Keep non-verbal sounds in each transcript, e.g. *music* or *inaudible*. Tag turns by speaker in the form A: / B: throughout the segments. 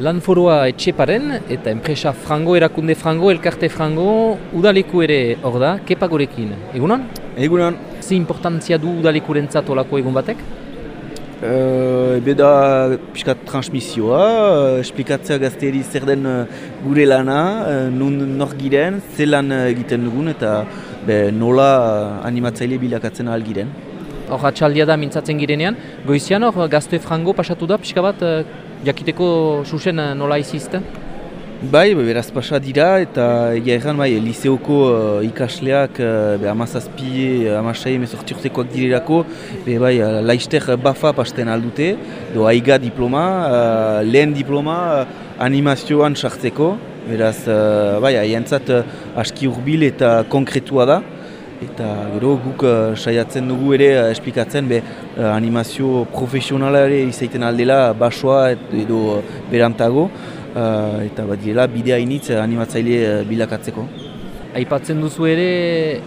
A: Lan foroa etxeparen eta enpresa frango, erakunde frango, elkarte frango, udaleku ere hor da, kepa gorekin. Egunon?
B: Egunon.
A: Zi importantzia du udalekuren olako egun batek?
B: Uh, ebe da pixkat transmisioa, uh, esplikatzea gazteri zer den uh, gure lana, uh, nun nor giren, ze lan egiten dugun eta be, nola uh, animatzaile bilakatzen ahal giren.
A: Hor atxaldia da mintzatzen girenean, goizian hor gazte frango pasatu da pixka bat uh, jakiteko uh, nola izizte?
B: Bai, beraz pasa dira eta egia erran bai, liseoko uh, ikasleak uh, be, amazazpi, amasai, mezortiurtekoak direlako be, bai, laister bafa pasten aldute, do aiga diploma, uh, lehen diploma animazioan sartzeko, beraz, uh, bai, haientzat uh, aski urbil eta konkretua da, eta gero guk uh, saiatzen dugu ere uh, esplikatzen be, uh, animazio profesionala ere izaiten aldela basoa edo uh, berantago, uh, eta badiela bidea initz animatzaile bilakatzeko.
A: Aipatzen duzu ere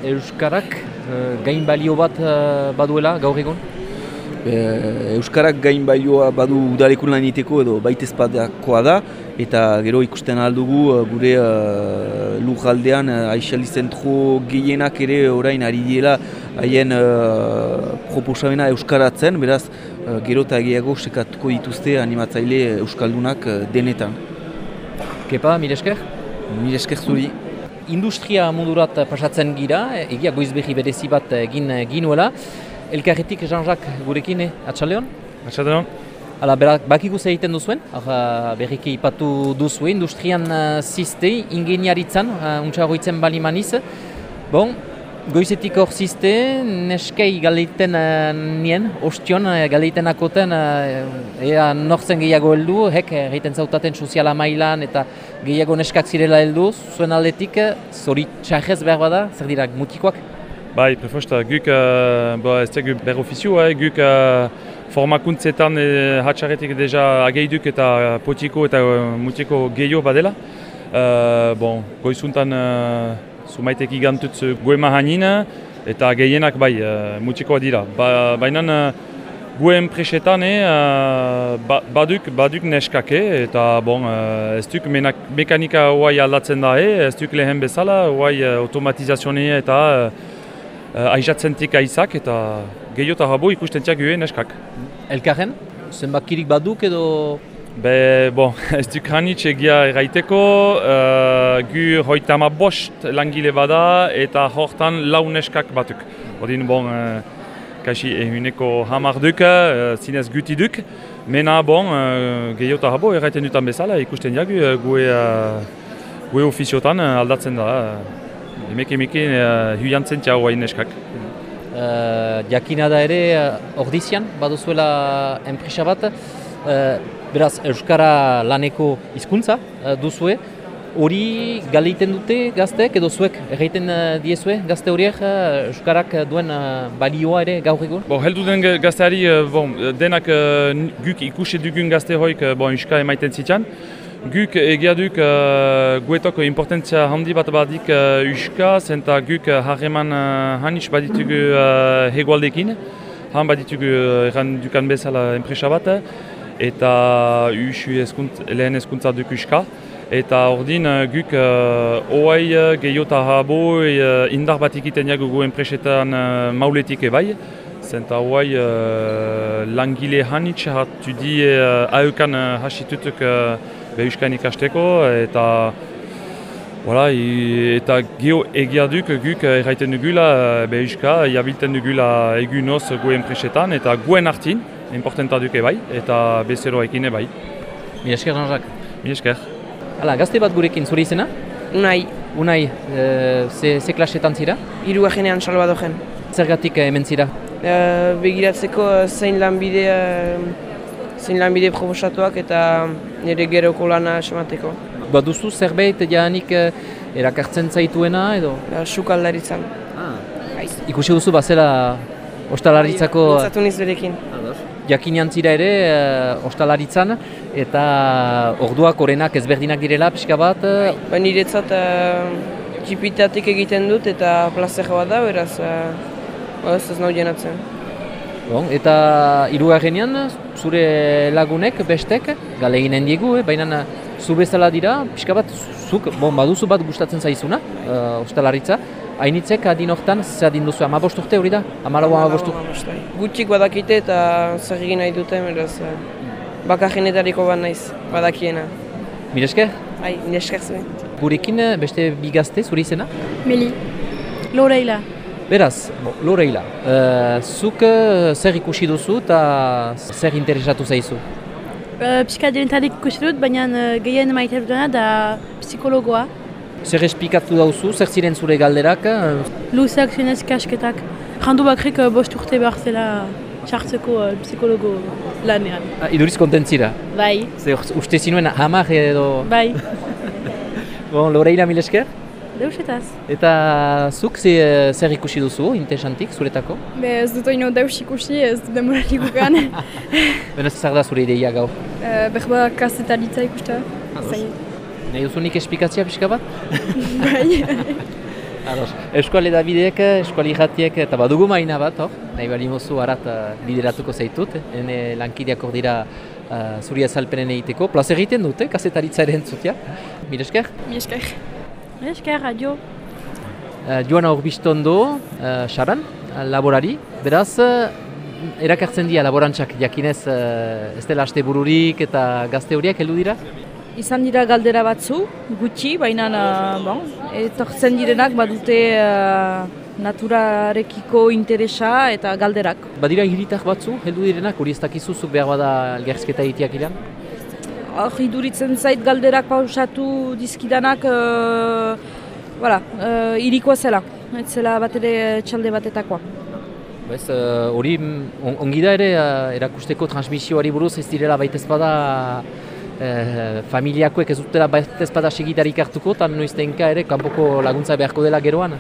A: Euskarak gain balio bat baduela gaur egun?
B: Euskarak gain balioa badu udalekun lan iteko edo baitez da eta gero ikusten aldugu gure uh, lujaldean uh, aixali zentro gehienak ere orain ari diela haien uh, proposamena Euskaratzen, beraz uh, gero eta gehiago sekatuko dituzte animatzaile Euskaldunak uh, denetan.
A: Kepa, mire esker?
B: Mire esker zuri.
A: Industria mundurat pasatzen gira, egia goizbehi berezi bat egin ginuela. Elkarretik Jean-Jacques gurekin, eh? atxaleon?
C: Atxaleon.
A: Hala, berak, bakiko zer egiten duzuen, Ara, berriki ipatu duzu, industrian uh, ziste, ingeniaritzan, uh, untsa goitzen bali maniz. Bon, goizetik hor ziste, neskei galeiten uh, nien, ostion, uh, galeiten akoten, uh, ea nortzen gehiago heldu, hek, egiten zautaten soziala mailan eta gehiago neskak zirela heldu, zuen aldetik, zori txarrez behar bada, zer dira, mutikoak?
C: Bai, prefosta, guk, uh, ba, ez ber ofizio, eh, guk uh, formakuntzetan eh, hatxarretik deja ageiduk eta potiko eta uh, mutiko gehiago badela. Uh, bon, goizuntan uh, sumaitek igantutz goema hanin eta gehienak bai, uh, mutikoa dira. Ba, Baina uh, goen presetan uh, ba, baduk, baduk neskake eta bon, uh, ez duk mekanika huai aldatzen da, eh, ez duk lehen bezala, huai uh, automatizazioa eta uh, aizatzentik aizak eta gehiago eta habo ikusten txak guen eskak.
A: Elkarren? Zenbakirik baduk edo...
C: Be, bon, *laughs* ez duk hanitz egia erraiteko, uh, gu hoitama bost langile bada eta hortan lau neskak batuk. Odin, bon, uh, kasi ehuneko hamar duk, uh, zinez guti duk, mena, bon, uh, gehiago eta habo erraiten dutan bezala ikusten jagu uh, gue, uh, gue ofiziotan aldatzen da. Uh, Emek emeke uh, huiantzen tia hoa ineskak.
A: Uh, jakina da ere, uh, ordizian, baduzuela enpresa bat. Uh, beraz, Euskara laneko hizkuntza uh, duzue. Hori galeiten dute gazteek edo zuek erraiten uh, diezue gazte horiek uh, Euskarak duen uh, balioa ere gaur egun?
C: Bo, heldu den gazteari, bon, denak uh, guk ikusi dugun gazte hoik uh, bon, Euskara emaiten zitzen. Guk egia duk uh, guetok importantzia handi bat badik uh, uska, zenta guk harreman uh, hanis baditugu uh, hegualdekin. Han baditugu uh, erran dukan bezala enpresa bat, eta usu eskunt, lehen eskuntza duk uska. Eta ordin guk uh, oai gehiota habo uh, indar bat ikiten jagu gu enpresetan uh, mauletik ebai. Zenta oai uh, langile hanitz hatu di uh, aukan uh, hasitutuk uh, Beuskan ikasteko eta Voilà, eta geho egia duk guk erraiten dugula Beuska, jabilten dugula egunoz goen presetan eta goen hartin, importanta duke bai, eta bezero ekine bai.
A: Mi esker, Jean-Jacques.
C: Mi esker.
A: Hala, gazte bat gurekin zure izena?
D: Unai.
A: Unai, e, ze, ze klasetan zira?
D: Iru ajenean salba dogen.
A: Zergatik hemen zira?
D: E, begiratzeko zein lanbide zein lanbide proposatuak eta nire geroko lana esamateko.
A: Baduzu zerbait jaanik eh, erakartzen zaituena edo?
D: Ja, Sukaldaritzan.
A: Ah. Ikusi duzu bazela ostalaritzako...
D: Bai, niz berekin.
A: Jakinean zira ere uh, ostalaritzan eta orduak orenak ezberdinak direla pixka bat? Uh...
D: Ba, niretzat uh, egiten dut eta plazer bat da, beraz uh, ez ez nau jenatzen.
A: Bon, eta hirugarrenean zure lagunek, bestek, gale eginen diegu, eh? baina zu bezala dira, pixka bat, zuk, bon, baduzu bat gustatzen zaizuna, uh, ostalaritza, hainitzek adin hortan, zer adin duzu, ama urte hori da? Ama lau ama
D: Gutxik badakite eta zer egin nahi dute, beraz, uh, bakarrenetariko bat naiz, badakiena.
A: Mire esker?
D: Bai, mire esker zuen.
A: Gurekin beste bigazte, zuri izena?
E: Meli, Loreila.
A: Beraz, bo, Loreila, uh, zuk uh, zer ikusi duzu eta zer interesatu zaizu?
E: Piskat denetarik ikusi dut, baina uh, gehien maite dutena da psikologoa.
A: Zer espikatu dauzu, zer ziren zure galderak?
E: Luzeak zinez kasketak. Jandu bakrik bost urte behar zela txartzeko psikologo lanean.
A: Ah, iduriz kontentzira?
E: Bai.
A: Zer uste zinuen hamar edo...
E: Bai.
A: bon, Loreila mil esker?
E: Deusetaz.
A: Eta zuk ze, zer ikusi duzu, interesantik, zuretako?
F: Be ez dut oino deus ikusi, ez dut demorarik gugan. *laughs*
A: Bena zer da zure ideia gau?
F: Uh, Berba kasetaritza ikusta.
A: Nahi duzu nik espikatzia pixka bat? *laughs*
F: bai. *laughs*
A: Ados, Eskuale da bideek, eskuali jatiek, eta badugu maina bat, hor? Nahi bali mozu harat uh, bideratuko zaitut, ene lankideak hor dira uh, zuri azalpenen egiteko. Plaz egiten dute, kasetaritza ere entzutia. Mire esker?
F: Mi esker.
E: Esker, radio.
A: Uh, Joana Urbiztondo, uh, Saran, uh, laborari. Beraz, uh, erakartzen dira laborantzak jakinez uh, ez dela aste bururik eta gazte horiak heldu dira?
G: Izan dira galdera batzu, gutxi, baina uh, bon, etortzen direnak badute uh, naturarekiko interesa eta galderak.
A: Badira hiritak batzu, heldu direnak, hori ez dakizuzuk behar bada elgerzketa egiteak iran?
G: Hor, iduritzen zait galderak pausatu dizkidanak, uh, voilà, uh, irikoa zela, ez zela bat ere txalde batetakoa.
A: Bez, hori on, ongi da ere uh, erakusteko transmisioari buruz ez direla baita ezpada uh, familiakoek ez dutela baita ezpada segidarik hartuko, eta noiztenka ere kanpoko laguntza beharko dela geroan.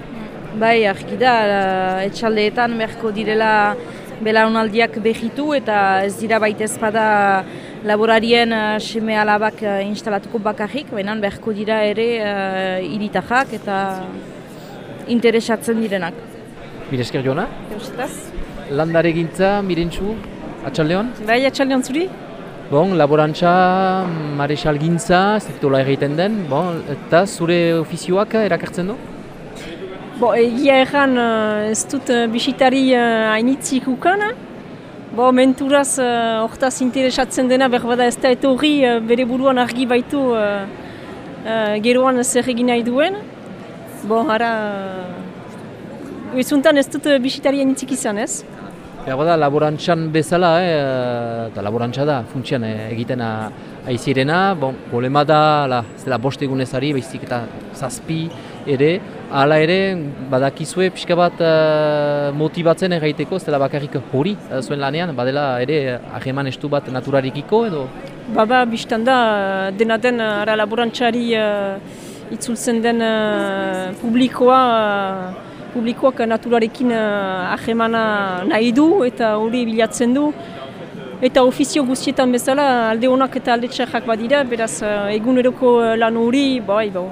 G: Bai, argi da, uh, etxaldeetan beharko direla belaunaldiak behitu eta ez dira baita ezpada laborarien uh, seme alabak uh, instalatuko bakarrik, baina beharko dira ere uh, iritajak eta interesatzen direnak.
A: Mire esker joana?
G: Eusetaz?
A: Landare gintza, mirentxu, atxaldeon?
G: Bai, atxaldeon zuri?
A: Bon, laborantza, marexal gintza, ez ditola egiten den, bon, eta zure ofizioak erakartzen du?
H: Bo, egia erran ez dut bisitari hainitzik ukana, Bo, menturaz, uh, hortaz interesatzen dena, berbada ez da eta hori uh, bere buruan argi baitu uh, uh, geroan zer egin nahi duen. Bo, hara, uh, ez dut uh, bisitarien itzik izan, ez?
A: Berbada, laborantzan bezala, eh, eta laborantza da, funtsian eh, egiten aizirena, bon, problema da, la, ez dela bost egunezari, behizik eta zazpi ere, Hala ere, badakizue pixka bat uh, motibatzen erraiteko, ez dela bakarrik hori uh, zuen lanean, badela ere aheman estu bat naturarikiko edo?
H: Baba, biztan da, dena den ara laborantxari uh, itzultzen den uh, publikoa, uh, publikoak naturarekin ahemana nahi du eta hori bilatzen du. Eta ofizio guztietan bezala, alde honak eta alde txarrak badira, beraz eguneroko lan hori, bai, bai,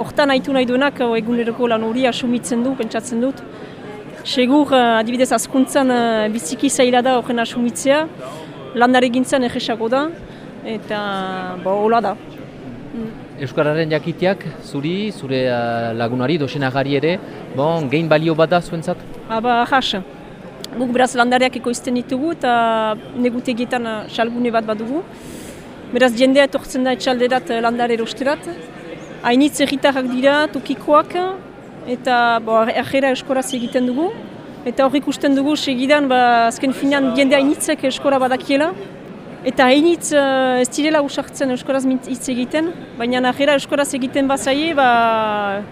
H: hortan haitu nahi duenak eguneroko lan hori asumitzen du, pentsatzen dut. Segur, uh, adibidez, askuntzan uh, biziki zaila da horren asumitzea, landare gintzen egesago da, eta bo, hola da.
A: Mm. Euskararen jakiteak, zuri, zure uh, lagunari, dosenagari ere, bon, gein balio bada zuentzat?
H: Aba, ahas. Guk beraz landareak ekoizten ditugu eta negutegietan salgune bat badugu. Beraz, jendea etortzen da etxalderat landare erosterat, hainitz egitarrak dira, tukikoak, eta erjera eskoraz egiten dugu. Eta hor ikusten dugu segidan, ba, azken finean jende hainitzek eskora badakiela. Eta hainitz uh, ez direla usartzen euskaraz hitz egiten, baina najera euskaraz egiten bazaie, ba,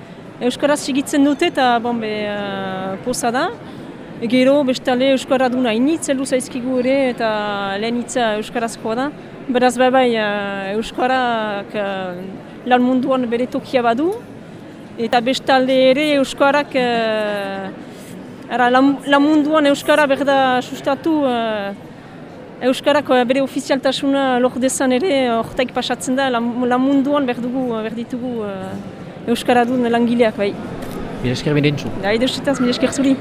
H: euskaraz segitzen dute eta bon, be, uh, posa da. Gero bestale euskara duna hainitz elu zaizkigu ere eta lehen hitza euskarazkoa da. Beraz bai bai uh, euskarak lan munduan bere tokia badu, eta bestalde ere Euskarak uh, lan, lan munduan Euskara berda sustatu uh, Euskarak uh, bere ofizialtasuna lor dezan ere horretaik pasatzen da lan, lan munduan berdugu, berditugu uh, Euskara duen langileak bai.
A: Mire esker bine entzu.
H: Da, edo zuri.